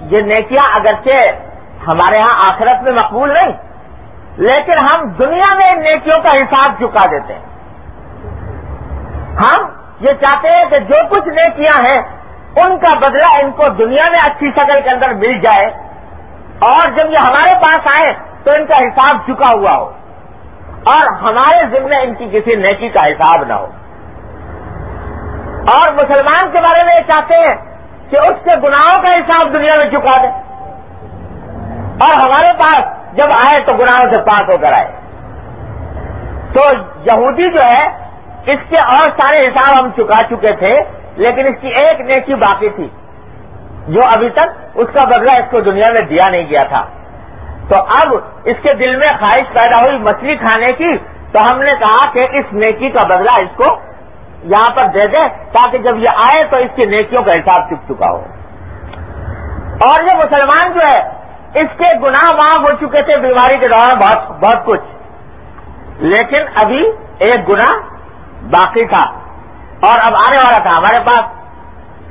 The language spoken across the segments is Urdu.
یہ نیکیاں اگرچہ ہمارے ہاں آخرت میں مقبول نہیں لیکن ہم دنیا میں ان نیکیوں کا حساب چکا دیتے ہیں۔ ہم یہ چاہتے ہیں کہ جو کچھ نیکیاں ہیں، ان کا بدلہ ان کو دنیا میں اچھی شکل کے اندر مل جائے، اور جب یہ ہمارے پاس آئے تو ان کا حساب چکا ہوا ہو۔ اور ہمارے ذمے ان کی کسی نیکی کا حساب نہ ہو۔ اور مسلمان کے بارے میں یہ چاہتے ہیں کہ اس کے گناہوں کا حساب دنیا میں چکا دے۔ اور ہمارے پاس جب آئے تو گناہوں سے پاک ہو کر آئے۔ تو یہودی جو ہے، اس کے اور سارے حساب ہم چکا چکے تھے، لیکن اس کی ایک نیکی باقی تھی۔ جو ابھی تک اس کا بدلہ اس کو دنیا میں دیا نہیں گیا تھا۔ تو اب اس کے دل میں خواہش پیدا ہوئی مچھلی کھانے کی، تو ہم نے کہا کہ اس نیکی کا بدلہ اس کو یہاں پر دے دیں تاکہ جب یہ آئے تو اس کی نیکیوں کا حساب چک چکا ہو۔ اور یہ مسلمان جو ہے، اس کے گناہ معاف ہو چکے تھے، بیماری کے دوران بہت بہت کچھ۔ لیکن ابھی ایک گنا باقی تھا۔ اور اب آنے والا تھا ہمارے پاس۔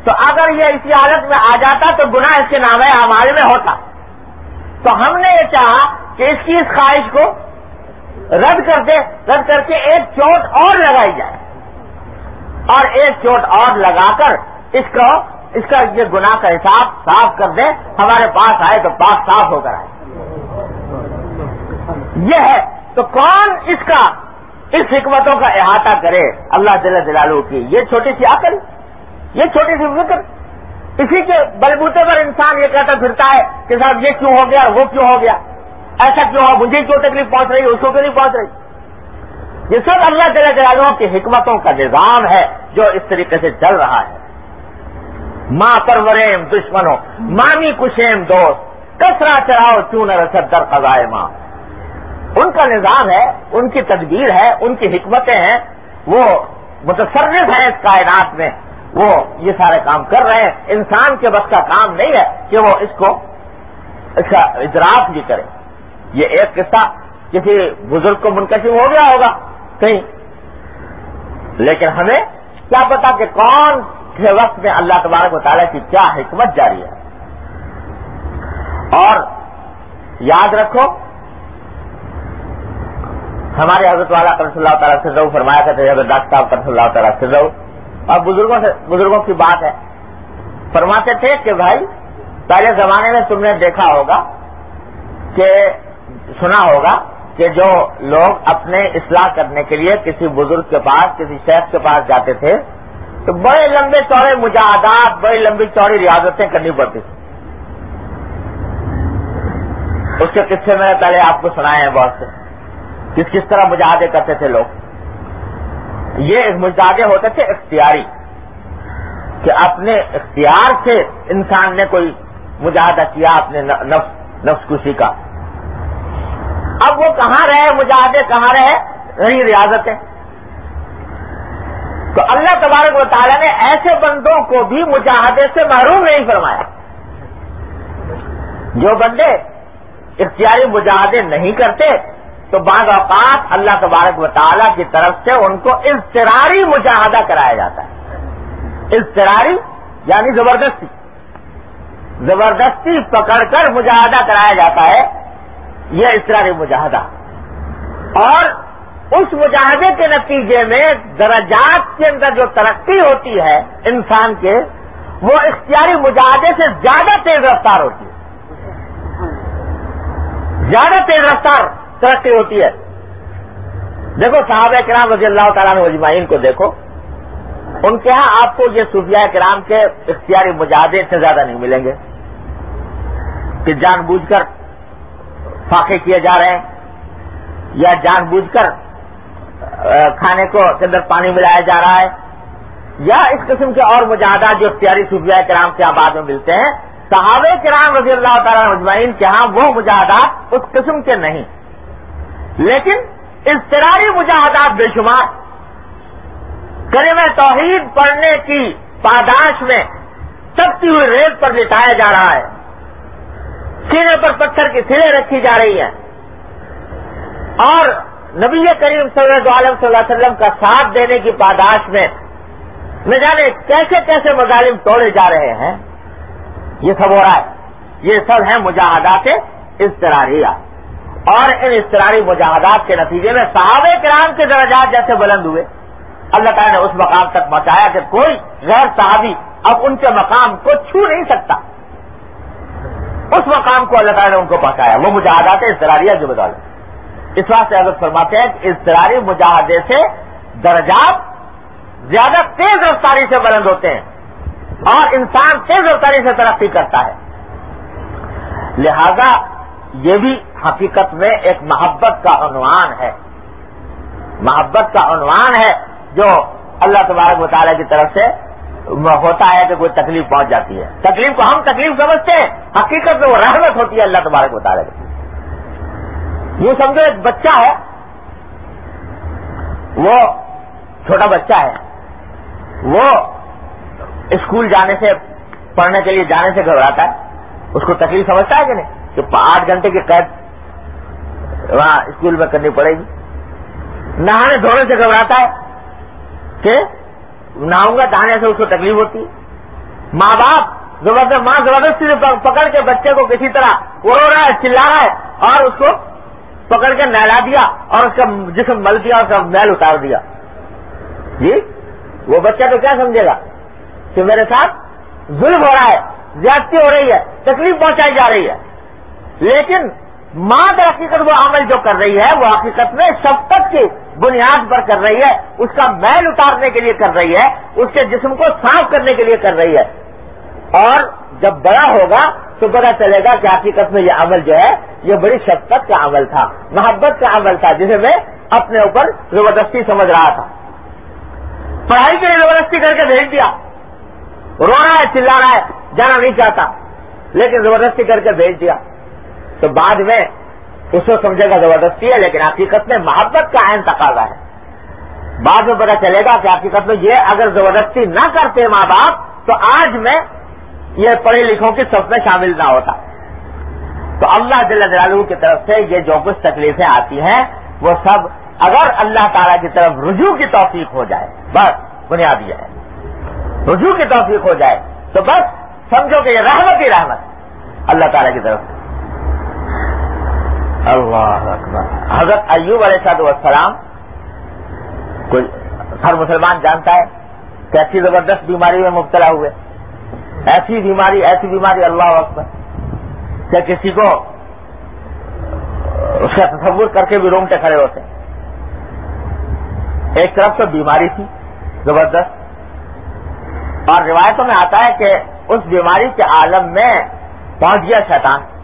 تو اگر یہ اسی حالت میں آ جاتا تو گنا اس کے نام ہمارے میں ہوتا۔ تو ہم نے یہ چاہا کہ اس کی اس خواہش کو رد کر دے، رد کر کے ایک چوٹ اور لگائی جائے۔ اور ایک چوٹ اور لگا کر اس کو اس کا یہ گناہ کا حساب صاف کر دے ہمارے پاس آئے تو پاک صاف ہو کر آئے۔ یہ ہے۔ تو کون اس کا اس حکمتوں کا احاطہ کرے؟ اللہ دل دلالو کی۔ یہ چھوٹی سی عقل، یہ چھوٹی سی فکر۔ اسی کے بلبوتے پر انسان یہ کہتا پھرتا ہے کہ صاحب یہ کیوں ہو گیا وہ کیوں ہو گیا؟ ایسا کیوں ہو؟ مجھے کیوں تکلیف پہنچ رہی اس کو کیوں نہیں پہنچ رہی؟ یہ سب اللہ تعالیٰ جلالوں کی حکمتوں کا نظام ہے جو اس طریقے سے چل رہا ہے۔ ماں پروریم دشمنوں، مامی کشیم دوست، کسرا چڑھاؤ چون رسد در قضائے ماں۔ ان کا نظام ہے، ان کی تدبیر ہے، ان کی حکمتیں ہیں۔ وہ متصرف ہیں اس کائنات میں۔ وہ یہ سارے کام کر رہے ہیں۔ انسان کے بس کا کام نہیں ہے کہ وہ اس کو اس کا اجراف بھی کرے۔ یہ ایک قصہ کسی بزرگ کو منقسم ہو گیا ہوگا۔ کہیں۔ لیکن ہمیں کیا پتا کہ کون سے وقت میں اللہ تبارک و تعالیٰ کی کیا حکمت جاری ہے۔ اور یاد رکھو، ہمارے حضرت والا کرس اللہ تعالیٰ سے فرمایا کرتے حضرت ڈاکٹر صاحب کرس اللہ تعالیٰ سے اور بزرگوں سے، بزرگوں کی بات ہے۔ فرماتے تھے کہ بھائی، پہلے زمانے میں تم نے دیکھا ہوگا کہ، سنا ہوگا کہ جو لوگ اپنے اصلاح کرنے کے لیے کسی بزرگ کے پاس، کسی شیخ کے پاس جاتے تھے، تو بڑے لمبے چوڑے مجاہدات بڑی لمبی چوڑی ریاضتیں کرنی پڑتی تھی اس کے قصے میں پہلے آپ کو سنائے ہیں بہت سے۔ کس کس طرح مجاہدے کرتے تھے لوگ؟ یہ مجاہدے ہوتے تھے اختیاری، کہ اپنے اختیار سے انسان نے کوئی مجاہدہ کیا، اپنے نفس نفس کشی کا۔ اب وہ کہاں رہے مجاہدے کہاں رہے رہی ریاضتیں تو اللہ تبارک و تعالیٰ نے ایسے بندوں کو بھی مجاہدے سے محروم نہیں فرمایا۔ جو بندے اختیاری مجاہدے نہیں کرتے، تو بعض اوقات اللہ تبارک و تعالیٰ کی طرف سے ان کو اضطراری مجاہدہ کرایا جاتا ہے۔ اضطراری یعنی زبردستی۔ زبردستی پکڑ کر مجاہدہ کرایا جاتا ہے۔ یہ اضطراری مجاہدہ۔ اور اس مجاہدے کے نتیجے میں درجات کے اندر جو ترقی ہوتی ہے انسان کے، وہ اختیاری مجاہدے سے زیادہ تیز رفتار ہوتی ہے۔ زیادہ تیز رفتار ترقی ہوتی ہے۔ دیکھو صحابہ کرام رضی اللہ تعالیٰ اجمعین کو دیکھو۔ ان کے ہاں آپ کو یہ صوفیہ کرام کے اختیاری مجاہدے سے زیادہ نہیں ملیں گے۔ کہ جان بوجھ کر فاقے کیے جا رہے ہیں یا جان بوجھ کر کھانے کو کے اندر پانی ملایا جا رہا ہے، یا اس قسم کے اور مجاہدات جو اختیاری صوفیہ کرام کے آباد میں ملتے ہیں، صحابہ کرام رضی اللہ تعالیٰ مجمعین کے ہاں وہ مجاہدات اس قسم کے نہیں۔ لیکن اضطراری مجاہدات بے شمار کریم توحید پڑھنے کی پاداش میں سبتی ہوئی ریت پر لٹایا جا رہا ہے۔ سینے پر پتھر کی سلے رکھی جا رہی ہیں اور نبی کریم صلی اللہ علیہ صلی اللہ علیہ وسلم کا ساتھ دینے کی پاداش میں نہ جانے کیسے کیسے مظالم توڑے جا رہے ہیں، یہ سب ہو رہا ہے۔ یہ سب ہیں مجاہدات اضطراریہ اور ان اضطراری مجاہدات کے نتیجے میں صحابہ کرام کے درجات جیسے بلند ہوئے۔ اللہ تعالیٰ نے اس مقام تک پہنچایا کہ کوئی غیر صحابی اب ان کے مقام کو چھو نہیں سکتا۔ اس مقام کو اللہ تعالیٰ نے ان کو پہنچایا۔ وہ مجاہدات اضطراریہ جو بدولت اس واسطے حضرت فرماتے ہیں کہ اضطراری مجاہدے سے درجات زیادہ تیز رفتاری سے بلند ہوتے ہیں اور انسان تیز رفتاری سے ترقی کرتا ہے۔ لہذا یہ بھی حقیقت میں ایک محبت کا عنوان ہے۔ محبت کا عنوان ہے جو اللہ تبارک مطالعہ کی طرف سے ہوتا ہے کہ کوئی تکلیف پہنچ جاتی ہے۔ تکلیف کو ہم تکلیف سمجھتے ہیں۔ حقیقت میں وہ رحمت ہوتی ہے اللہ تبارک مطالعہ کی۔ یہ سمجھو ایک بچہ ہے۔ وہ چھوٹا بچہ ہے۔ وہ اسکول جانے سے، پڑھنے کے لیے جانے سے گھبراتا ہے۔ اس کو تکلیف سمجھتا ہے کہ نہیں؟ کہ آٹھ گھنٹے کی قید وہاں اسکول میں کرنی پڑے گی۔ نہانے دھونے سے گھبراتا ہے کہ نہاؤں گا نہانے سے اس کو تکلیف ہوتی۔ ہے ماں باپ زبردست ماں زبردستی سے پکڑ کے بچے کو کسی طرح رو رہا ہے، چلا رہا ہے اور اس کو پکڑ کے نہلا دیا اور اس کا جسم مل دیا اور اس کا میل اتار دیا۔ جی؟ وہ بچہ تو کیا سمجھے گا کہ میرے ساتھ ظلم ہو رہا ہے، زیادتی ہو رہی ہے، تکلیف پہنچائی جا رہی ہے۔ لیکن ماں در حقیقت وہ عمل جو کر رہی ہے، وہ حقیقت میں شفقت کی بنیاد پر کر رہی ہے، اس کا میل اتارنے کے لیے کر رہی ہے، اس کے جسم کو صاف کرنے کے لیے کر رہی ہے۔ اور جب بڑا ہوگا تو پتا چلے گا کہ حقیقت میں یہ عمل جو ہے، یہ بڑی شفقت کا عمل تھا، محبت کا عمل تھا، جسے میں اپنے اوپر زبردستی سمجھ رہا تھا۔ پڑھائی کے لیے زبردستی کر کے بھیج دیا۔ رو رہا ہے، چلا رہا ہے، جانا نہیں چاہتا، لیکن زبردستی کر کے بھیج دیا۔ تو بعد میں اس کو سمجھے گا زبردستی ہے، لیکن حقیقت میں محبت کا اہم تقاضا ہے۔ بعد میں پتا چلے گا کہ حقیقت میں یہ اگر زبردستی نہ کرتے ماں باپ، تو آج میں یہ پڑھے لکھوں کی سب میں شامل نہ ہوتا۔ تو اللہ جل جلالہ کی طرف سے یہ جو کچھ تکلیفیں آتی ہیں، وہ سب اگر اللہ تعالی کی طرف رجوع کی توفیق ہو جائے، بس بنیاد یہ ہے۔ رجوع کی توفیق ہو جائے، تو بس سمجھو کہ یہ رحمت ہی رحمت۔ اللہ تعالیٰ کی طرف سے۔ اللہ اکبر۔ حضرت ایوب علیہ صاحب والسلام کوئی ہر مسلمان جانتا ہے کہ ایسی زبردست بیماری میں مبتلا ہوئے۔ ایسی بیماری ایسی بیماری، اللہ اکبر۔ کہ کسی کو اس کا تصور کر کے بھی رومتے کھڑے ہوتے۔ ایک طرف تو بیماری تھی، زبردست۔ اور روایتوں میں آتا ہے کہ اس بیماری کے عالم میں پہنچ گیا شیطان۔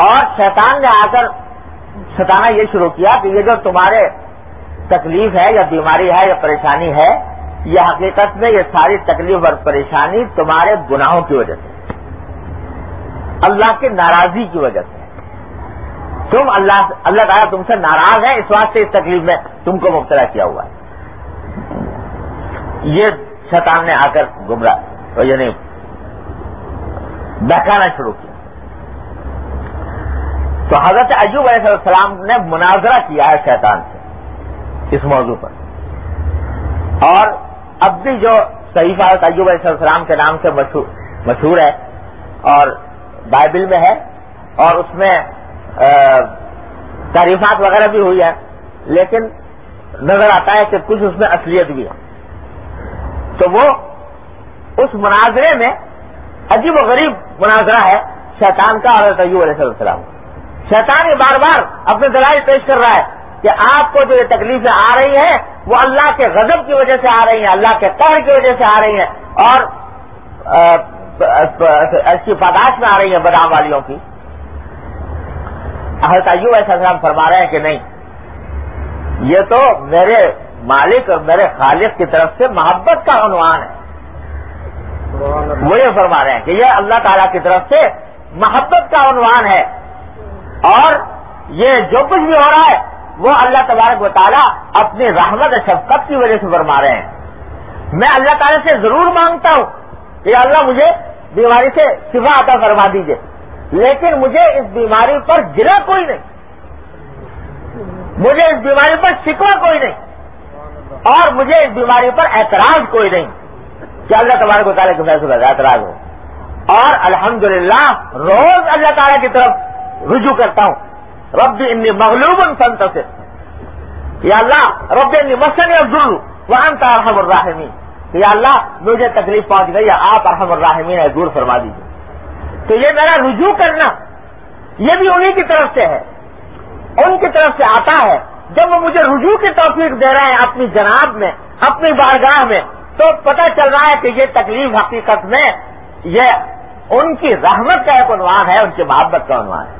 اور شیطان نے آ کر ستانا یہ شروع کیا کہ یہ جو تمہارے تکلیف ہے یا بیماری ہے یا پریشانی ہے، یہ حقیقت میں یہ ساری تکلیف اور پریشانی تمہارے گناہوں کی وجہ سے اللہ کی ناراضی کی وجہ سے تم اللہ اللہ تعالیٰ تم سے ناراض ہے اس واسطے اس تکلیف میں تم کو مبتلا کیا ہوا ہے۔ یہ شیطان نے آ کر گمراہ یعنی بہکانا شروع کیا۔ تو حضرت ایوب علیہ السلام نے مناظرہ کیا ہے شیطان سے اس موضوع پر۔ اور اب بھی جو صحیح حضرت ایوب علیہ السلام کے نام سے مشہور ہے اور بائبل میں ہے اور اس میں تعریفات وغیرہ بھی ہوئی ہے، لیکن نظر آتا ہے کہ کچھ اس میں اصلیت بھی ہے۔ تو وہ اس مناظرے میں عجیب و غریب مناظرہ ہے شیطان کا حضرت ایوب علیہ السلام شیطان یہ بار بار اپنے دلائل پیش کر رہا ہے کہ آپ کو جو یہ تکلیفیں آ رہی ہیں، وہ اللہ کے غضب کی وجہ سے آ رہی ہیں، اللہ کے قہر کی وجہ سے آ رہی ہیں اور اس کی پاداش میں آ رہی ہیں بدام والیوں کی۔ حضرت ایوب ایسا ہم فرما رہے ہیں کہ نہیں، یہ تو میرے مالک اور میرے خالق کی طرف سے محبت کا عنوان ہے۔ وہ یہ فرما رہے ہیں کہ یہ اللہ تعالیٰ کی طرف سے محبت کا عنوان ہے۔ اور یہ جو کچھ بھی ہو رہا ہے، وہ اللہ تبارک و تعالیٰ اپنی رحمت شفقت کی وجہ سے فرما رہے ہیں۔ میں اللہ تعالیٰ سے ضرور مانگتا ہوں کہ اللہ مجھے بیماری سے شفا عطا فرما دیجیے لیکن مجھے اس بیماری پر گرا کوئی نہیں۔ مجھے اس بیماری پر شکوا کوئی نہیں۔ اور مجھے اس بیماری پر اعتراض کوئی نہیں کہ اللہ تبارک و تعالیٰ کے فیصلے اعتراض ہو اور الحمدللہ، روز اللہ تعالیٰ کی طرف رجوع کرتا ہوں۔ رب انی مغلوب سنت سے یا اللہ رب انی مسن ضرور وہ انتا ارحم الراحمین۔ یا اللہ، مجھے تکلیف پہنچ گئی آپ ارحم الراحمین ہے دور فرما دیجیے تو یہ میرا رجوع کرنا، یہ بھی انہی کی طرف سے ہے۔ ان کی طرف سے آتا ہے۔ جب وہ مجھے رجوع کی توفیق دے رہے ہیں اپنی جناب میں، اپنی بارگاہ میں، تو پتہ چل رہا ہے کہ یہ تکلیف حقیقت میں، یہ ان کی رحمت کا ایک عنوان ہے، ان کی محبت کا عنوان ہے۔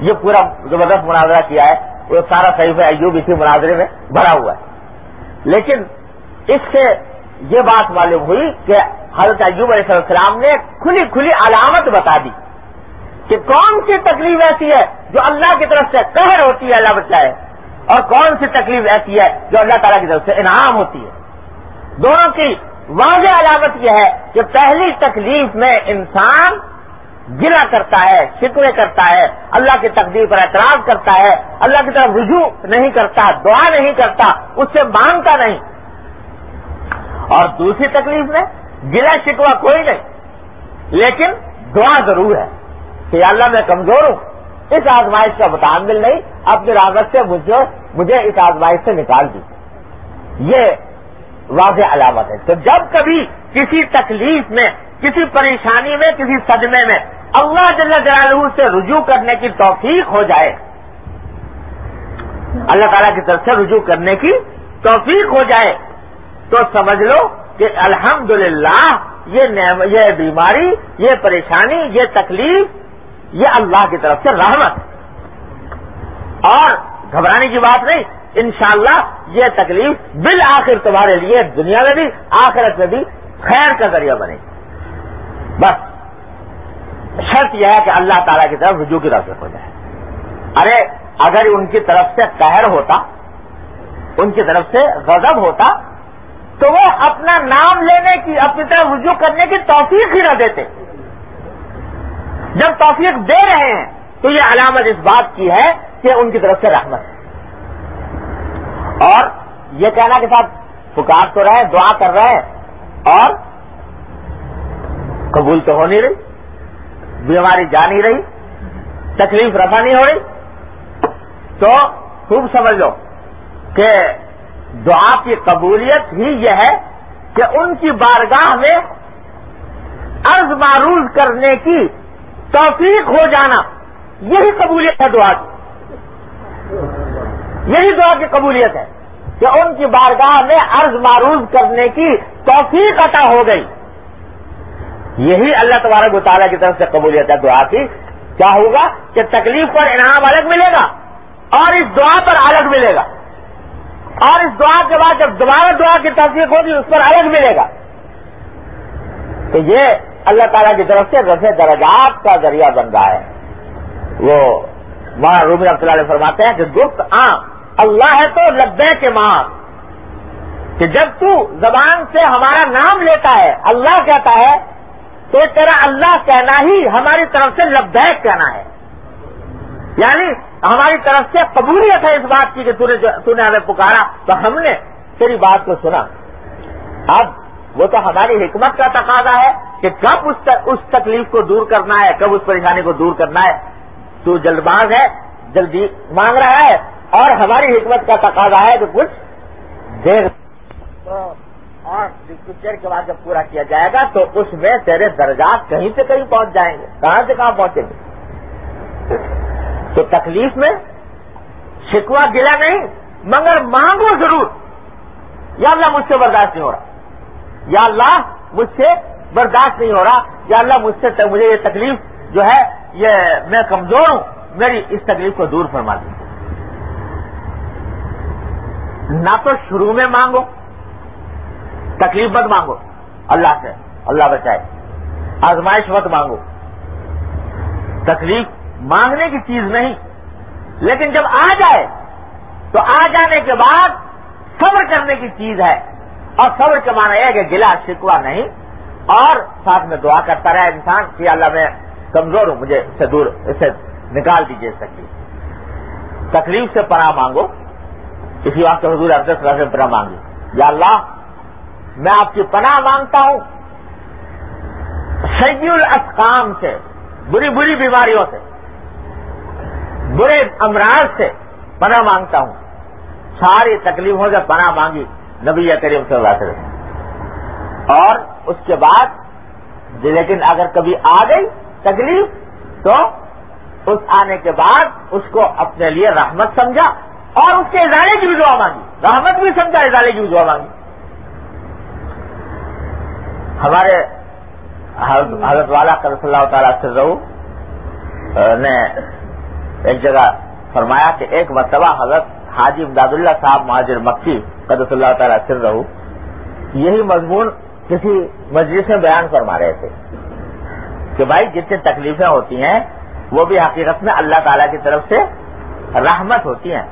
یہ پورا زبردست مناظرہ کیا ہے وہ سارا صحیح ایوب اسی مناظرے میں بھرا ہوا ہے۔ لیکن اس سے یہ بات معلوم ہوئی کہ حضرت ایوب علیہ السلام نے کھلی کھلی علامت بتا دی کہ کون سی تکلیف ایسی ہے جو اللہ کی طرف سے قہر ہوتی ہے، اللہ بچائے۔ اور کون سی تکلیف ایسی ہے جو اللہ تعالیٰ کی طرف سے انعام ہوتی ہے۔ دونوں کی واضح علامت یہ ہے کہ پہلی تکلیف میں انسان گلا کرتا ہے، شکوے کرتا ہے، اللہ کی تقدیر پر اعتراض کرتا ہے، اللہ کی طرف رجوع نہیں کرتا، دعا نہیں کرتا، اس سے مانگتا نہیں۔ اور دوسری تکلیف میں گلا شکوا کوئی نہیں، لیکن دعا ضرور ہے کہ اللہ میں کمزور ہوں، اس آزمائش کا متعمل نہیں اپنی راغت سے مجھے مجھے اس آزمائش سے نکال دی۔ یہ واضح علامت ہے۔ تو جب کبھی کسی تکلیف میں، کسی پریشانی میں، کسی صدمے میں اللہ جل جلالہ سے رجوع کرنے کی توفیق ہو جائے۔ اللہ تعالیٰ کی طرف سے رجوع کرنے کی توفیق ہو جائے۔ تو سمجھ لو کہ الحمدللہ، یہ بیماری، یہ پریشانی، یہ تکلیف، یہ اللہ کی طرف سے رحمت۔ اور گھبرانے کی بات نہیں، انشاءاللہ یہ تکلیف بالآخر تمہارے لیے، دنیا میں بھی، آخرت میں بھی خیر کا ذریعہ بنے۔ بس۔ شرط یہ ہے کہ اللہ تعالیٰ کی طرف رجوع کی طرف سے ہو جائے۔ ارے، اگر ان کی طرف سے قہر ہوتا، ان کی طرف سے غضب ہوتا، تو وہ اپنا نام لینے کی، اپنی طرف رجوع کرنے کی توفیق ہی نہ دیتے۔ جب توفیق دے رہے ہیں، تو یہ علامت اس بات کی ہے کہ ان کی طرف سے رحمت ہے۔ اور یہ کہنا کے ساتھ پکار تو رہے، دعا کر رہے، اور قبول تو ہو نہیں رہی۔ بیماری جا نہیں رہی، تکلیف رفا نہیں ہو رہی۔ تو خوب سمجھ لو کہ دعا کی قبولیت ہی یہ ہے کہ ان کی بارگاہ میں عرض معروض کرنے کی توفیق ہو جانا۔ یہی قبولیت ہے دعا کی۔ یہی دعا کی قبولیت ہے کہ ان کی بارگاہ میں عرض معروض کرنے کی توفیق عطا ہو گئی۔ یہی اللہ تبارک و تعالیٰ کی طرف سے قبولیت ہے دعا کی، کیا ہوگا کہ تکلیف پر انعام الگ ملے گا اور اس دعا پر الگ ملے گا۔ اور اس دعا کے بعد جب دوبارہ دعا کی تصدیق ہوگی، اس پر الگ ملے گا۔ تو یہ اللہ تعالیٰ کی طرف سے رفع درجات کا ذریعہ بن رہا ہے۔ وہ وہاں رومی رحمۃ اللہ علیہ فرماتے ہیں کہ گفت آ اللہ ہے تو لبے کے ماں کہ جب تو زبان سے ہمارا نام لیتا ہے، اللہ کہتا ہے تو تیرا اللہ کہنا ہی ہماری طرف سے لبیک کہنا ہے۔ یعنی ہماری طرف سے قبولیت ہے اس بات کی کہ تو نے ہمیں پکارا۔ تو ہم نے تیری بات کو سنا۔ اب وہ تو ہماری حکمت کا تقاضا ہے کہ کب اس تکلیف کو دور کرنا ہے، کب اس پریشانی کو دور کرنا ہے۔ تو جلد باز ہے، جلدی مانگ رہا ہے اور ہماری حکمت کا تقاضا ہے کہ کچھ دیر اور کچھ دیر کے بعد جب پورا کیا جائے گا تو اس میں تیرے درجات کہیں سے کہیں پہنچ جائیں گے۔ کہاں سے کہاں پہنچیں گے؟ تو تکلیف میں شکوا گلا نہیں، مگر مانگو ضرور۔ یا اللہ مجھ سے برداشت نہیں ہو رہا۔ یا اللہ مجھ سے برداشت نہیں ہو رہا۔ یا اللہ مجھ سے مجھے یہ تکلیف جو ہے، یہ میں کمزور ہوں، میری اس تکلیف کو دور فرما دوں نہ تو شروع میں مانگو تکلیف مت مانگو۔ اللہ سے۔ اللہ بچائے۔ آزمائش مت مانگو۔ تکلیف مانگنے کی چیز نہیں۔ لیکن جب آ جائے، تو آ جانے کے بعد صبر کرنے کی چیز ہے۔ اور صبر کا معنی یہ ہے کہ گلا شکوا نہیں۔ اور ساتھ میں دعا کرتا رہا انسان کہ اللہ میں کمزور ہوں، مجھے اس سے دور اسے نکال دیجیے اس تکلیف۔ تکلیف سے پناہ مانگو۔ کسی وقت حضور افضل سے پناہ مانگی یا اللہ میں آپ کی پناہ مانگتا ہوں۔ سید الاسقام سے، بری بری بیماریوں سے، برے امراض سے پناہ مانگتا ہوں۔ ساری تکلیفوں سے پناہ مانگی نبی کریم صلی اللہ علیہ وسلم۔ اور اس کے بعد، لیکن اگر کبھی آ گئی تکلیف، تو اس آنے کے بعد اس کو اپنے لیے رحمت سمجھا اور اس کے ادارے کی بھی دعا مانگی۔ رحمت بھی سمجھا ادارے کی بھی دعا مانگی۔ ہمارے حضرت والا صلی اللہ تعالی سے رہو نے ایک جگہ فرمایا کہ ایک مرتبہ حضرت حاجی امداد اللہ صاحب مہاجر مکی قدس اللہ تعالیٰ سر رہو یہی مضمون کسی مجلس میں بیان فرما رہے تھے کہ بھائی جتنی تکلیفیں ہوتی ہیں، وہ بھی حقیقت میں اللہ تعالیٰ کی طرف سے رحمت ہوتی ہیں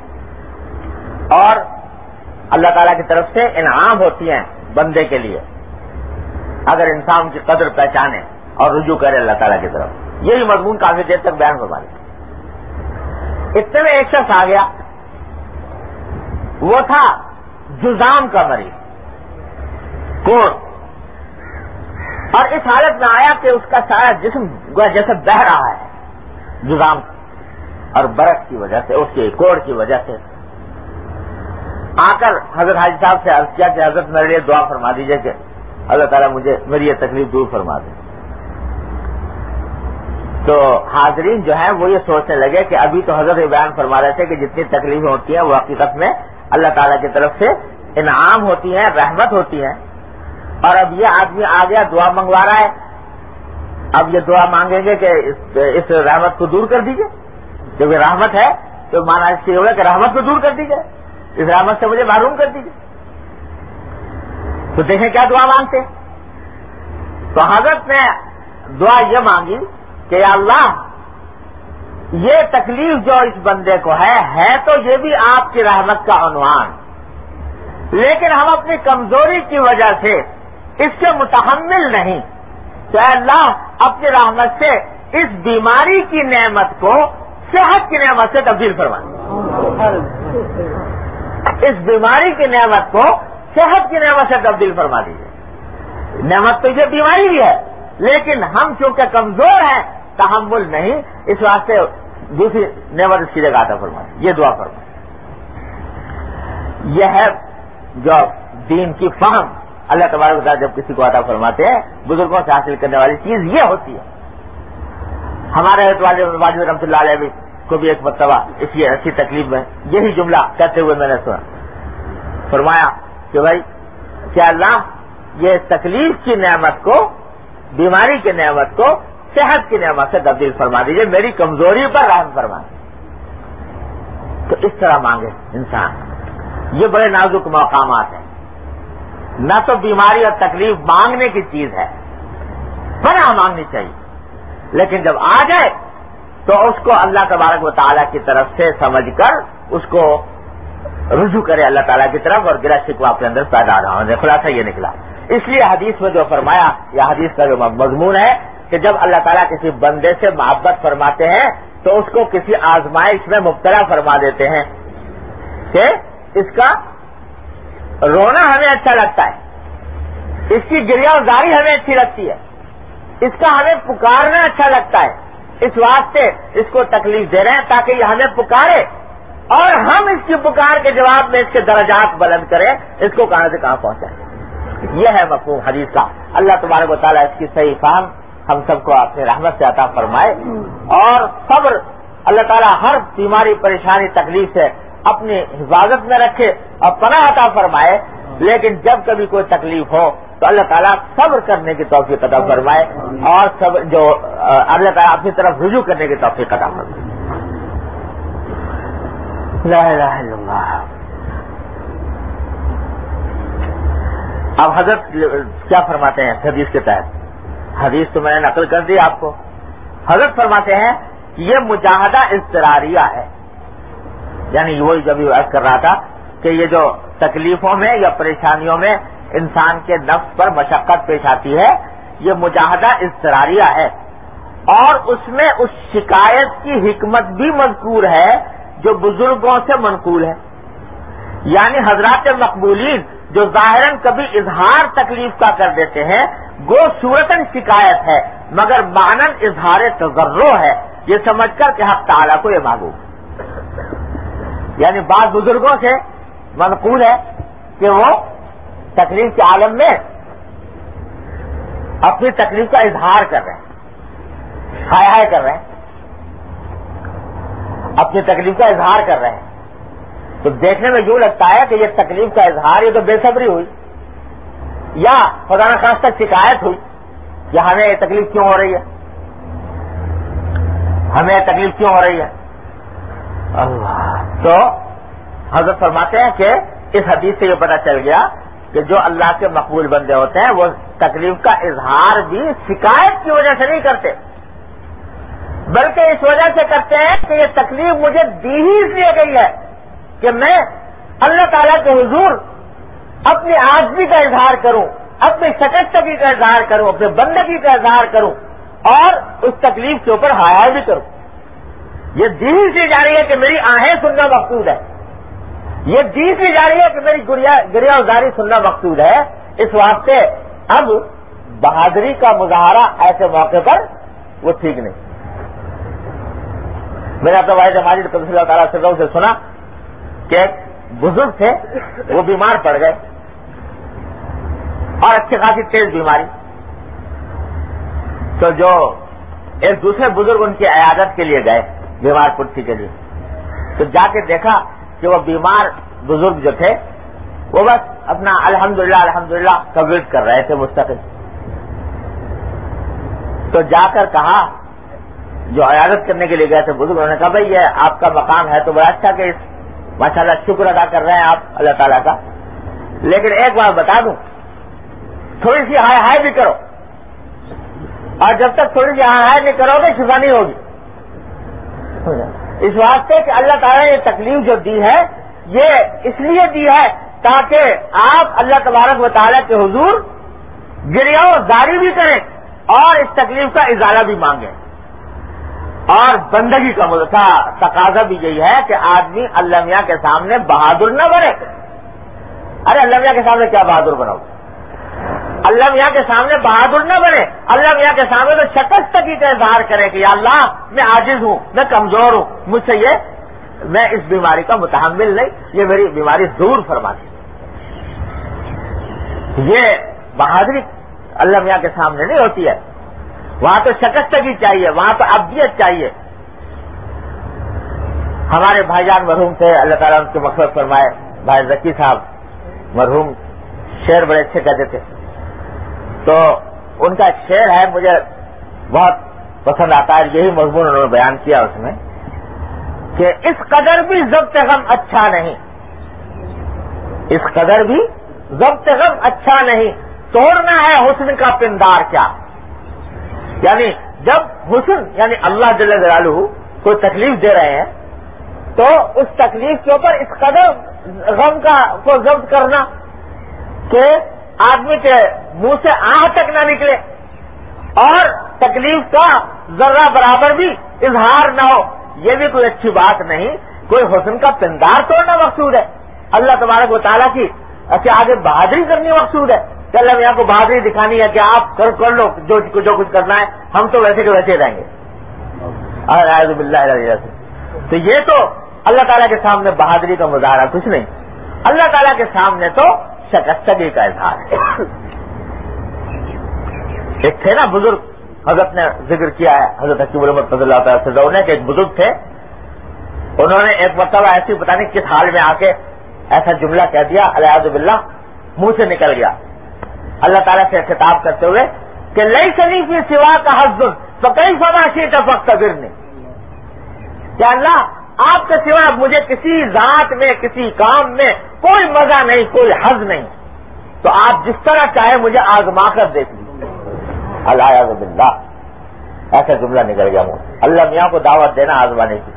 اور اللہ تعالیٰ کی طرف سے انعام ہوتی ہیں بندے کے لیے۔ اگر انسان کی قدر پہچانے اور رجوع کرے اللہ تعالیٰ کی طرف۔ یہی مضمون کافی دیر تک بیان فرما رہے تھے اتنے میں ایک شخص آ گیا۔ وہ تھا جزام کا مریض۔ کوٹ اور اس حالت میں آیا کہ اس کا سارا جسم جیسے بہ رہا ہے۔ جزام اور برف کی وجہ سے، اس کے کوڑ کی وجہ سے۔ آ کر حضرت حاجی صاحب سے عرض کیا کہ حضرت میرے لیے دعا فرما دیجیے کہ اللہ تعالیٰ مجھے میری یہ تکلیف دور فرما دے۔ تو حاضرین جو ہیں وہ یہ سوچنے لگے کہ ابھی تو حضرت بیان فرما رہے تھے کہ جتنی تکلیفیں ہوتی ہیں وہ حقیقت میں اللہ تعالیٰ کی طرف سے انعام ہوتی ہیں، رحمت ہوتی ہیں۔ اور اب یہ آدمی آ گیا، دعا منگوا رہا ہے۔ اب یہ دعا مانگیں گے کہ اس رحمت کو دور کر دیجیے جب یہ رحمت ہے تو مانا اس ہوگا کہ رحمت کو دور کر دیجیے اس رحمت سے مجھے معلوم کر دیجیے تو دیکھیں کیا دعا مانگتے تو حضرت نے دعا یہ مانگی کہ اللہ، یہ تکلیف جو اس بندے کو ہے ہے تو یہ بھی آپ کی رحمت کا عنوان۔ لیکن ہم اپنی کمزوری کی وجہ سے اس کے متحمل نہیں تو اللہ اپنی رحمت سے اس بیماری کی نعمت کو صحت کی نعمت سے تبدیل فرما اس بیماری کی نعمت کو صحت کی نعمت سے تبدیل فرما دیجیے نعمت تو یہ بیماری بھی ہے، لیکن ہم چونکہ کمزور ہیں، تحمل نہیں، اس واسطے دوسری نعمت اس کی جگہ آتا فرمائے یہ دعا فرمائے یہ ہے جو دین کی فہم۔ اللہ تبارک تعالیٰ جب کسی کو عطا فرماتے ہیں، بزرگوں سے حاصل کرنے والی چیز یہ ہوتی ہے۔ ہمارے واجد رحمۃ اللہ علیہ کو بھی ایک مرتبہ اس کی اچھی تکلیف میں، یہی جملہ کہتے ہوئے میں نے سنا۔ فرمایا کہ بھائی، کیا اللہ یہ تکلیف کی نعمت کو، بیماری کی نعمت کو صحت کی نعمت سے تبدیل فرما دیجیے میری کمزوری پر رحم فرما تو اس طرح مانگے انسان۔ یہ بڑے نازک مقامات ہیں۔ نہ تو بیماری اور تکلیف مانگنے کی چیز ہے۔ بنا مانگنی چاہیے۔ لیکن جب آ جائے، تو اس کو اللہ تبارک و تعالیٰ کی طرف سے سمجھ کر اس کو رجوع کرے اللہ تعالیٰ کی طرف اور گرا شکوا اپنے اندر پیدا رہا خلاصہ یہ نکلا۔ اس لیے حدیث میں جو فرمایا یا حدیث کا جو مضمون ہے کہ جب اللہ تعالیٰ کسی بندے سے محبت فرماتے ہیں، تو اس کو کسی آزمائش میں مبتلا فرما دیتے ہیں کہ اس کا رونا ہمیں اچھا لگتا ہے۔ اس کی گریا زاری ہمیں اچھی لگتی ہے۔ اس کا ہمیں پکارنا اچھا لگتا ہے۔ اس واسطے اس کو تکلیف دے رہے ہیں تاکہ یہ ہمیں پکارے۔ اور ہم اس کی پکار کے جواب میں اس کے درجات بلند کریں، اس کو کہاں سے کہاں پہنچائیں؟ یہ ہے مفہوم حدیث کا۔ اللہ تبارک و تعالیٰ اس کی صحیح فام ہم سب کو اپنے رحمت سے عطا فرمائے۔ اور صبر اللہ تعالیٰ ہر بیماری، پریشانی، تکلیف سے اپنی حفاظت میں رکھے اور پناہ عطا فرمائے۔ لیکن جب کبھی کوئی تکلیف ہو تو اللہ تعالیٰ صبر کرنے کی توفیق عطا فرمائے اور جو اللہ تعالیٰ اپنی طرف رجوع کرنے کی توفیق عطا فرمائے۔ لا الہ الا اللہ. اب حضرت کیا فرماتے ہیں حدیث کے تحت؟ حدیث تو میں نے نقل کر دی آپ کو. حضرت فرماتے ہیں کہ یہ مجاہدہ اضطراریہ ہے. یعنی وہی جب عرض کر رہا تھا کہ یہ جو تکلیفوں میں یا پریشانیوں میں انسان کے نفس پر مشقت پیش آتی ہے، یہ مجاہدہ اضطراریہ ہے۔ اور اس میں اس شکایت کی حکمت بھی مذکور ہے جو بزرگوں سے منقول ہے۔ یعنی حضرات مقبولین جو ظاہراً کبھی اظہار تکلیف کا کر دیتے ہیں گو صورتن شکایت ہے، مگر مانن اظہار تجرو ہے۔ یہ سمجھ کر کہ حق تعالیٰ کو یہ معلوم۔ یعنی بعض بزرگوں سے منقول ہے کہ وہ تکلیف کے عالم میں اپنی تکلیف کا اظہار کر رہے ہیں، ہائے ہائے کر رہے ہیں۔ اپنی تکلیف کا اظہار کر رہے ہیں۔ تو دیکھنے میں یوں لگتا ہے کہ یہ تکلیف کا اظہار یہ تو بے صبری ہوئی، یا خدا خاص تک شکایت ہوئی کہ ہمیں یہ تکلیف کیوں ہو رہی ہے؟ ہمیں یہ تکلیف کیوں ہو رہی ہے؟ اللہ۔ تو حضرت فرماتے ہیں کہ اس حدیث سے یہ پتہ چل گیا کہ جو اللہ کے مقبول بندے ہوتے ہیں، وہ تکلیف کا اظہار بھی شکایت کی وجہ سے نہیں کرتے۔ بلکہ اس وجہ سے کرتے ہیں کہ یہ تکلیف مجھے دی ہی اس لیے گئی ہے کہ میں اللہ تعالیٰ کے حضور اپنی آزمی کا اظہار کروں، اپنی شکستگی کا اظہار کروں اپنے بندگی کا اظہار کروں اور اس تکلیف کے اوپر ہایا بھی کروں۔ یہ دی سی جا رہی ہے کہ میری آہیں سننا مقصود ہے۔ یہ دی جا رہی ہے کہ میری گریا ازاری سننا مقصود ہے۔ اس واسطے اب بہادری کا مظاہرہ ایسے موقع پر وہ ٹھیک نہیں۔ میرا تو واحد ماجد قبض اللہ تعالیٰ سے سے سنا کہ ایک بزرگ تھے، وہ بیمار پڑ گئے اور اچھی خاصی تیز بیماری۔ تو جو ایک دوسرے بزرگ ان کی عیادت کے لیے گئے بیمار پرسی کے لیے۔ تو جا کے دیکھا کہ وہ بیمار بزرگ جو تھے، وہ بس اپنا الحمدللہ الحمدللہ الحمد کر رہے تھے مستقل۔ تو جا کر کہا جو عیادت کرنے کے لیے گئے تھے، بزرگ انہوں نے کہا، بھائی، یہ آپ کا مقام ہے تو بڑا اچھا کہ ماشاء اللہ شکر ادا کر رہے ہیں آپ اللہ تعالیٰ کا۔ لیکن ایک بار بتا دوں، تھوڑی سی ہائے ہائے بھی کرو۔ اور جب تک تھوڑی سی ہائے ہائے نہیں کرو گے، شفا نہیں ہوگی۔ اس واسطے کہ اللہ تعالیٰ نے یہ تکلیف جو دی ہے، یہ اس لیے دی ہے تاکہ آپ اللہ تبارک و تعالیٰ کے حضور گریا زاری بھی کریں اور اس تکلیف کا اضالہ بھی مانگیں۔ اور بندگی کا مطلب ملکہ تقاضا بھی یہی ہے کہ آدمی اللہ میاں کے سامنے بہادر نہ بنے۔ ارے اللہ میاں کے سامنے کیا بہادر بناؤ؟ اللہ میاں کے سامنے بہادر نہ بنے۔ اللہ میاں کے سامنے تو شکستگی کا اظہار کرے کہ یا اللہ، میں عاجز ہوں، میں کمزور ہوں۔ مجھ سے یہ، میں اس بیماری کا متحمل نہیں، یہ میری بیماری دور فرما دی یہ بہادری اللہ میاں کے سامنے نہیں ہوتی ہے۔ وہاں تو شکستگی چاہیے، وہاں تو ابدیت چاہیے۔ ہمارے بھائی جان مرحوم تھے، اللہ تعالیٰ ان کے مقصد فرمائے۔ بھائی ذکی صاحب مرحوم شعر بڑے اچھے کہتے تھے۔ تو ان کا شعر ہے، مجھے بہت پسند آتا ہے، یہی مضمون انہوں نے بیان کیا اس میں کہ اس قدر بھی ضبط غم اچھا نہیں۔ اس قدر بھی ضبط غم اچھا نہیں۔ توڑنا ہے حسن کا پندار کیا؟ یعنی جب حسن یعنی اللہ جل جلالہ کوئی تکلیف دے رہے ہیں، تو اس تکلیف کے اوپر اس قدر غم کا، کو ضبط کرنا کہ آدمی کے منہ سے آہ تک نہ نکلے اور تکلیف کا ذرہ برابر بھی اظہار نہ ہو۔ یہ بھی کوئی اچھی بات نہیں، کوئی حسن کا پندار توڑنا مقصود ہے۔ اللہ تبارک و تعالیٰ کی اچھا آگے بہادری کرنی مقصود ہے۔ کہ اللہ میاں کو بہادری دکھانی ہے کہ آپ کر کر لو، جو جو کچھ کرنا ہے، ہم تو ویسے کے ویسے رہیں گے۔ تو یہ تو اللہ تعالیٰ کے سامنے بہادری کا مظاہرہ، کچھ نہیں۔ اللہ تعالیٰ کے سامنے تو شکستگی کا اظہار ہے۔ ایک تھے نا بزرگ، حضرت نے ذکر کیا ہے، حضرت حکیم الحمد فضل اللہ تعالیٰ سے کے ایک بزرگ تھے۔ انہوں نے ایک مرتبہ ایسی، پتہ نہیں کس حال میں آ کے ایسا جملہ کہہ دیا الحد بلّہ منہ سے نکل گیا۔ اللہ تعالیٰ سے خطاب کرتے ہوئے کہ لئی سنی کی سوا کا حضر، تو کئی فماشی ٹپک کبیر نے کیا اللہ، آپ کے سوا مجھے کسی ذات میں، کسی کام میں کوئی مزہ نہیں، کوئی حض نہیں۔ تو آپ جس طرح چاہے مجھے آزما کر دیکھ لیجیے اللہ بلّہ ایسا جملہ نکل گیا مجھے۔ اللہ میاں کو دعوت دینا آزمانے کی۔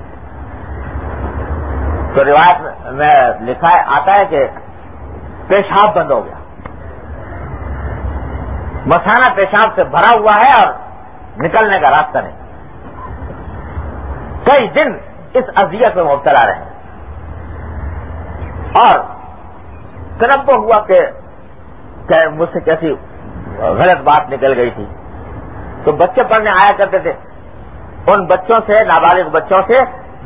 تو روایت میں لکھا ہے، آتا ہے کہ پیشاب بند ہو گیا۔ مسانہ پیشاب سے بھرا ہوا ہے اور نکلنے کا راستہ نہیں۔ کئی دن اس اذیت میں مبتلا رہے۔ اور تنبو ہوا کہ مجھ سے کیسی غلط بات نکل گئی تھی۔ تو بچے پڑھنے آیا کرتے تھے۔ ان بچوں سے، نابالغ بچوں سے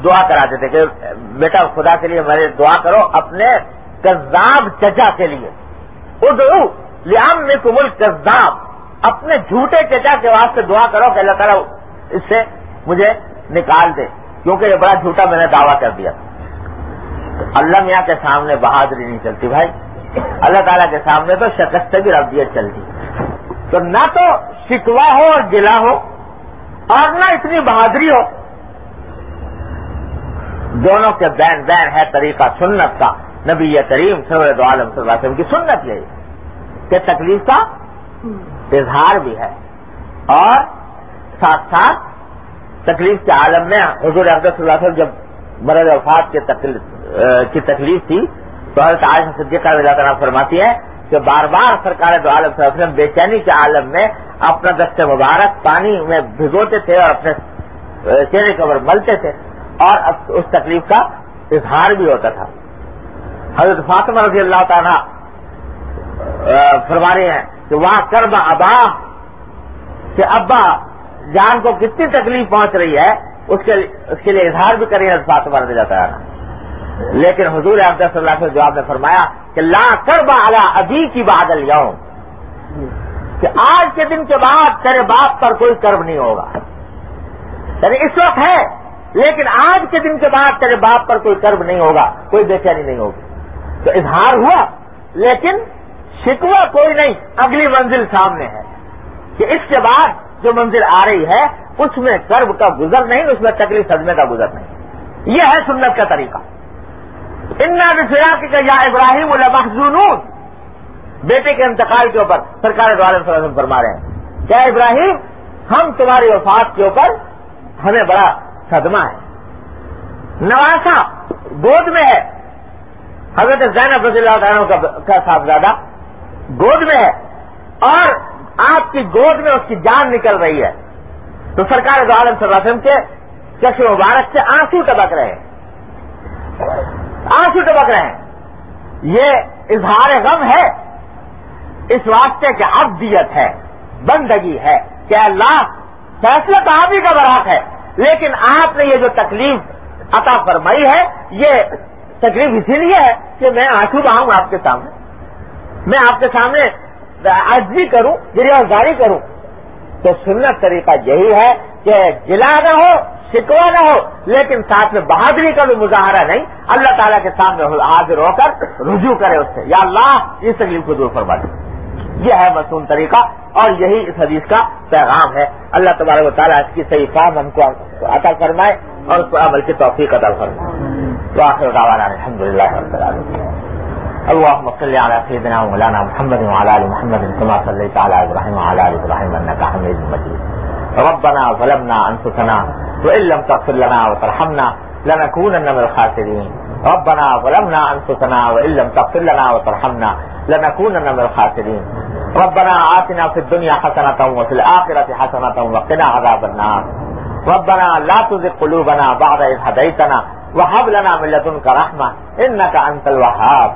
دعا کراتے تھے کہ بیٹا خدا کے لیے میرے دعا کرو، اپنے کذاب چچا کے لیے۔ ادعو لیام میں کمل کذاب اپنے جھوٹے چچا کے واسطے دعا کرو کہ اللہ تعالیٰ اس سے مجھے نکال دے، کیونکہ یہ بڑا جھوٹا میں نے دعویٰ کر دیا۔ اللہ میاں کے سامنے بہادری نہیں چلتی بھائی۔ اللہ تعالیٰ کے سامنے تو شکست بھی ربیت چلتی۔ تو نہ تو شکوا ہو اور گلا ہو، اور نہ اتنی بہادری ہو۔ دونوں کے بین بین ہے طریقہ سنت کا۔ نبی کریم سید عالم صلی اللہ علیہ وسلم کی سنت یہی۔ کہ تکلیف کا اظہار بھی ہے۔ اور ساتھ ساتھ تکلیف کے عالم میں حضور احمد صلی اللہ علیہ وسلم جب مرد وفات کی تکلیف تھی، تو حضرت عائشہ صدیقہ رضی اللہ تعالیٰ فرماتی ہے کہ بار بار سرکار دو عالم صلی اللہ علیہ وسلم بے چینی کے عالم میں اپنا دست مبارک پانی میں بھگوتے تھے اور اپنے چہرے کے اوپر ملتے تھے اور اس تکلیف کا اظہار بھی ہوتا تھا۔ حضرت فاطمہ رضی اللہ تعالیٰ فرما رہے ہیں کہ وہاں کرب ابا، کہ ابا، جان کو کتنی تکلیف پہنچ رہی ہے، اس کے لیے اظہار بھی کریں حضرت فاطمہ رضی اللہ تعالیٰ لیکن حضور عبد صلی اللہ سے جواب نے فرمایا کہ لا کرب اعلی ابھی کی بادل یوم کہ آج کے دن کے بعد تیرے باپ پر کوئی کرب نہیں ہوگا۔ یعنی اس وقت ہے، لیکن آج کے دن کے بعد تیرے باپ پر کوئی کرب نہیں ہوگا، کوئی بے چینی نہیں ہوگی۔ تو اظہار ہوا، لیکن شکوا کوئی نہیں، اگلی منزل سامنے ہے۔ کہ اس کے بعد جو منزل آ رہی ہے، اس میں کرب کا گزر نہیں، اس میں تکلیف صدمے کا گزر نہیں۔ یہ ہے سنت کا طریقہ۔ انا بھی کا یا ابراہیم المحزون بیٹے کے انتقال کے اوپر سرکار وسلم فرما رہے ہیں کیا ابراہیم، ہم تمہاری وفات کے اوپر ہمیں بڑا صدمہ ہے۔ نواسا گود میں ہے۔ حضرت زینب رضی اللہ تعالیٰ کا صاحبزادہ گود میں ہے اور آپ کی گود میں اس کی جان نکل رہی ہے۔ تو سرکار عالم صلی اللہ علیہ وسلم کے چش مبارک سے آنسو ٹبک رہے ہیں۔ آنسو ٹبک رہے ہیں۔ یہ اظہار غم ہے۔ اس واسطے کہ اب دیت ہے، بندگی ہے، کہ اللہ فیصلہ تو آپ ہی کا براق ہے۔ لیکن آپ نے یہ جو تکلیف عطا فرمائی ہے، یہ تکلیف اسی لیے ہے کہ میں آنسو بہاؤں آپ کے سامنے۔ میں آپ کے سامنے آج بھی کروں گریازاری کروں۔ تو سنت طریقہ یہی ہے کہ گلا نہ ہو شکوا نہ ہو، لیکن ساتھ میں بہادری کا بھی مظاہرہ نہیں۔ اللہ تعالیٰ کے سامنے حاضر ہو کر رجوع کرے اس سے۔ یا اللہ، اس تکلیف کو دور فرما دے۔ یہ ہے مصنون طریقہ اور یہی اس حدیث کا پیغام ہے۔ اللہ تبارک و تعالیٰ اس کی صحیح فام ہم کو عطا فرمائے اور اس پر عمل کی توفیق عطا فرمائے۔ الحمد للہ اللهم صل على سيدنا ومولانا محمد وعلى ال محمد كما صليت على ابراهيم وعلى ال ابراهيم انك حميد مجيد. ربنا ظلمنا انفسنا وان لم تغفر لنا وترحمنا لنكونن من الخاسرين. ربنا ظلمنا انفسنا وان لم تغفر لنا وترحمنا لنكونن من الخاسرين. ربنا آتنا في الدنيا حسنة وفي الآخرة حسنة وقنا عذاب النار. ربنا لا تزغ قلوبنا بعد إذ هديتنا وهب لنا من لدنك رحمة إنك أنت الوهاب.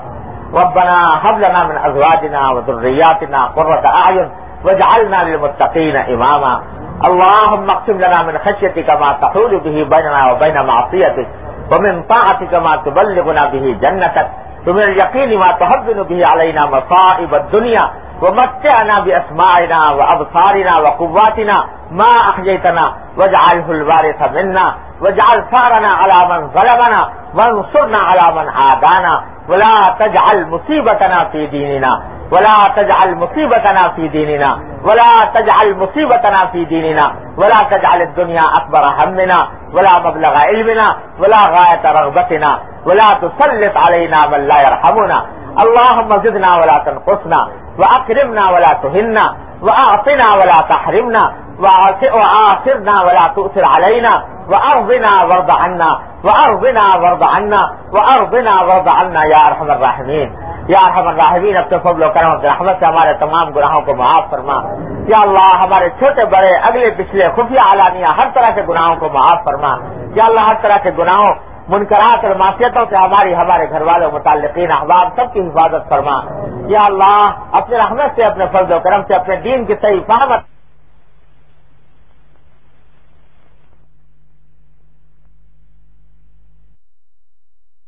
ربنا هب لنا من ازواجنا وذرياتنا قرة اعين واجعلنا للمتقين اماما. اللهم اقسم لنا من خشيتك ما تحول به بيننا وبين معصيتك، ومن طاعتك ما تبلغنا به جنتك، ومن اليقين ما تهون به علينا مصائب الدنيا. ومتعنا باسماعنا وابصارنا وقواتنا ما احييتنا واجعله الوارث منا واجعل ثارنا على من ظلمنا وانصرنا على من عادانا ولا تجعل مصيبتنا في ديننا ولا تجعل مصيبتنا في ديننا ولا تجعل مصيبتنا في ديننا ولا تجعل الدنيا أكبر همنا ولا مبلغ علمنا ولا غاية رغبتنا ولا تسلط علينا من لا يرحمنا اللهم زدنا ولا تنقصنا وأكرمنا ولا تهنا وأعطنا ولا تحرمنا وآثرنا ولا تؤثر علينا وأرضنا وارض عنا وأرضنا وارض عنا وأرضنا وارض عنا يا أرحم الراحمين یا ارحم الراحمین اپنے فضل و کرم اپنے رحمت سے ہمارے تمام گناہوں کو معاف فرما یا اللہ ہمارے چھوٹے بڑے اگلے پچھلے خفیہ اعلانیہ ہر طرح کے گناہوں کو معاف فرما یا اللہ ہر طرح کے گناہوں منکرات اور معاشیتوں سے ہماری ہمارے گھر والوں متعلقین احباب سب کی حفاظت فرما۔ یا اللہ، اپنے رحمت سے، اپنے فرض و کرم سے، اپنے دین کی صحیح فہمت